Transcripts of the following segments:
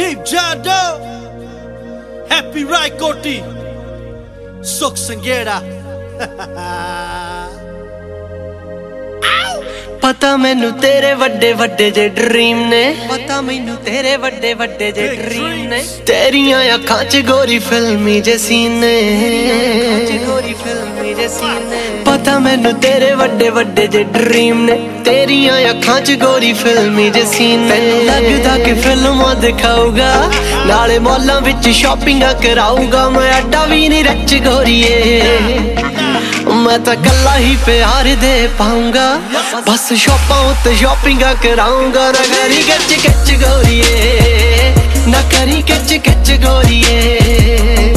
Deep Jado Happy Rai Koti. Suk Sangera ਪਤਾ ਮੈਨੂੰ ਤੇਰੇ ਵੱਡੇ ਵੱਡੇ ਜੇ ਡ੍ਰੀਮ ਨੇ। ਪਤਾ ਮੈਨੂੰ ਤੇਰੇ ਵੱਡੇ ਵੱਡੇ ਜੇ ਡ੍ਰੀਮ ਨੇ। ਤੇਰੀਆਂ ਅੱਖਾਂ 'ਚ ਗੋਰੀ ਫਿਲਮੀ ਜੇ ਸੀਨੇ ਗੋਰੀ ਫਿਲਮੀ ਜੇ ਸੀਨੇ ਪਤਾ ਮੈਨੂੰ ਤੇਰੇ ਵੱਡੇ ਵੱਡੇ ਜੇ ਡ੍ਰੀਮ ਨੇ। ਤੇਰੀਆਂ ਅੱਖਾਂ 'ਚ ਗੋਰੀ ਫਿਲਮੀ ਜੇ ਸੀਨੇ ਲੱਗਦਾ ਕਿ ਫਿਲਮਾਂ ਦਿਖਾਊਗਾ। ਨਾਲੇ ਮੌਲਾਂ ਵਿੱਚ ਸ਼ਾਪਿੰਗਾਂ ਕਰਾਊਗਾ। ਮੈਂ ਅੱਡਾ ਵੀ ਨਹੀਂ ਰੱਚ ਗੋਰੀਏ। ਮੈਂ ਤਾਂ ਕੱਲਾ ਹੀ ਪਿਆਰ ਦੇ ਪਾਉਂਗਾ। ਬਸ ਸ਼ੋਪਾਂ ਉੱਤੇ ਸ਼ਾਪਿੰਗਾਂ ਕਰਾਉਂਗਾ। ਨਾ ਕਰੀ ਗੱਚ ਗੱਚ ਗੋਰੀਏ, ਨਾ ਕਰੀ ਗੱਚ ਗੱਚ ਗੋਰੀਏ।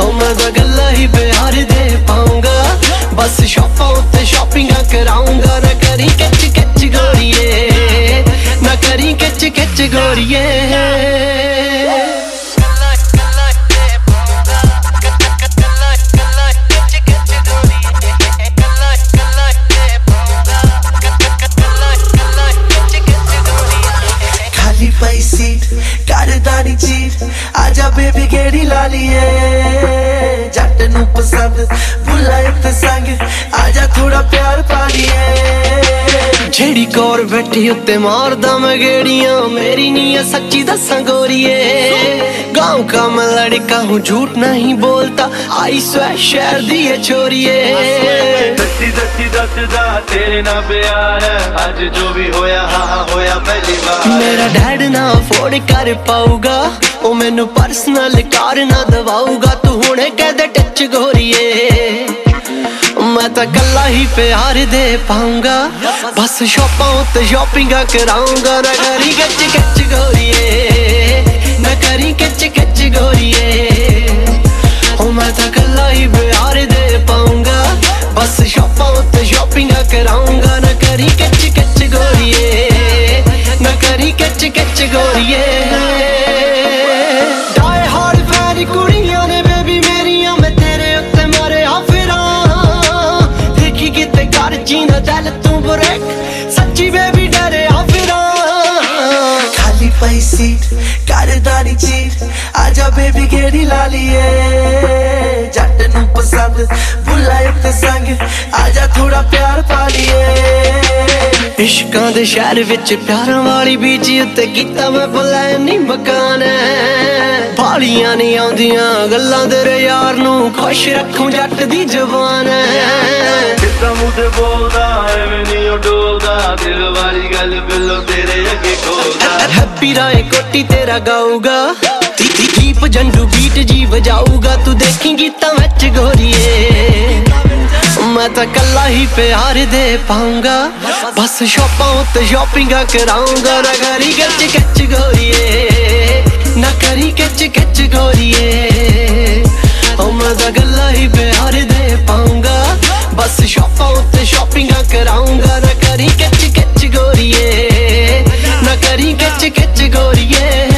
ਓ ਮੈਂ ਤਾਂ ਕੱਲਾ ਹੀ ਪਿਆਰ ਦੇ ਪਾਉਂਗਾ। ਬਸ ਸ਼ਾਪਾਂ ਉੱਤੇ ਸ਼ਾਪਿੰਗਾਂ ਕਰਾਉਂਗਾ। ਨਾ ਕਰੀ ਗੱਚ ਗੱਚ ਗੋਰੀਏ, ਨਾ ਕਰੀ ਗੱਚ ਗੱਚ ਗੋਰੀਏ। ਖਾਲੀ ਸੀਟ ਕਰਦਾ ਨਹੀਂ ਚੀਟ ਆਜਾ ਬੇਬੀ ਗੇੜੀ ਲਾ ਲਈਏ ਜੱਟ ਨੂੰ ਪਸੰਦ ਬੁਲਾਏ ਤੇ ਸੰਗ ਆਜਾ ਥੋੜਾ ਪਿਆਰ ਪਾ ਲਈਏ ਜਿਹੜੀ ਕੋਰ ਬੈਠੀ ਉੱਤੇ ਮਾਰਦਾ ਮੈਂ ਗੇੜੀਆਂ, ਮੇਰੀ ਨੀ ਆ ਸੱਚੀ ਦੱਸਾਂ ਗੋਰੀਏ ਗਾਉਂ ਕਾ ਮੈਂ ਲੜਕਾ, ਹੂੰ ਝੂਠ ਨਹੀਂ ਬੋਲਤਾ ਆਈ ਸਵੈ ਸ਼ਹਿਰ ਦੀ ਇਹ ਚੋਰੀਏ ਸੱਚੀ ਤੇਰੇ ਨਾਲ ਪਿਆਰ ਅੱਜ ਜੋ ਵੀ ਹੋਇਆ, ਹਾਂ ਹੋਇਆ ਪਹਿਲੀ ਵਾਰ ਮੇਰਾ ਡੈਡ ਨਾ ਅਫੋਰਡ ਕਰ ਪਾਊਗਾ, ਉਹ ਮੈਨੂੰ ਪਰਸਨਲ ਕਾਰ ਨਾ ਦਵਾਊਗਾ। ਤੂੰ ਹੁਣੇ ਕਹਦੇ ਟੱਚ ਗੋਰੀਏ। ਮੈਂ ਤਾਂ ਕੱਲਾ ਹੀ ਪਿਆਰ ਦੇ ਪਾਉਂਗਾ ਬਸ ਸ਼ੋਪਾਂ ਉੱਤੇ ਸ਼ਾਪਿੰਗਾਂ ਕਰਾਉਂਗਾ ਨਾ ਕਰੀ ਗੱਚ ਗੱਚ ਗੋਰੀਏ। ਨਾ ਕਰੀ ਗੱਚ ਗੱਚ ਗੋਰੀਏ। ਉਹ ਮੈਂ ਤਾਂ ਕੱਲਾ ਹੀ ਪਿਆਰ ਦੇ ਪਾਉਂਗਾ ਬਸ ਸ਼ੋਪਾਂ ਉੱਤੇ ਸੀਟ ਕਰਦਾ ਨਹੀਂ ਚੀਟ ਆਜਾ ਬੇਬੀ ਗੇੜੀ ਲਾ ਲਈਏ ਜੱਟ ਨੂੰ ਪਸੰਦ ਬੁਲਾਏ ਤੇ ਸੰਗ ਆਜਾ ਥੋੜਾ ਪਿਆਰ ਪਾ ਲਈਏ ਇਸ਼ਕਾਂ ਦੇ ਸ਼ਹਿਰ ਵਿੱਚ ਪਿਆਰਾਂ ਵਾਲੀ ਬੀਚ ਉੱਤੇ ਕੀਤਾ ਮੈਂ ਪਲਾਨ ਨਹੀਂ ਮਕਾਨ ਬਾਲੀਆਂ ਨਹੀਂ ਆਉਂਦੀਆਂ ਗੱਲਾਂ ਤੇਰੇ ਯਾਰ ਨੂੰ ਖੁਸ਼ ਰੱਖੂ ਜੱਟ ਦੀ ਜ਼ੁਬਾਨ ਕਿੱਦਾਂ ਮੂੰਹ ਤੇ ਬੋਲਦਾ ਐਵੇਂ ਨਹੀਂ ਉਹ ਡੋਲਦਾ ਦਿਲ ਵਾਲੀ ਗੱਲ ਬਿੱਲੋ ਤੇਰੇ ਅੱਗੇ ਖੋਲਦਾ ਹੈਪੀ ਰਾਏ ਕੋਟੀ ਤੇਰਾ ਗਾਊਗਾ। ਦੀਪ ਜੰਡੂ ਬੀਟ ਜੀ ਵਜਾਊਗਾ ਤੂੰ ਦੇਖੇਂਗੀ ਤਾਂ ਵਿੱਚ ਗੋਰੀਏ। ਮੈਂ ਤਾਂ ਕੱਲਾ ਹੀ ਪਿਆਰ ਦੇ ਪਾਉਂਗਾ ਬਸ ਸ਼ੋਪਾਂ ਉੱਤੇ ਸ਼ਾਪਿੰਗਾਂ ਕਰਾਉਂਗਾ ਨਾ ਕਰੀ ਗੱਚ ਗੱਚ ਗੋਰੀਏ। ਨਾ ਕਰੀ ਗੱਚ ਗੱਚ ਗੋਰੀਏ। ਓ ਮੈਂ ਤਾਂ ਕੱਲਾ ਹੀ ਪਿਆਰ ਦੇ ਪਾਉਂਗਾ ਬਸ ਸ਼ਾਪਾਂ ਉੱਤੇ ਸ਼ਾਪਿੰਗਾਂ ਕਰਾਉਂਗਾ ਨਾ ਕਰੀ ਗੱਚ ਗੱਚ ਗੋਰੀਏ। to get to go yeah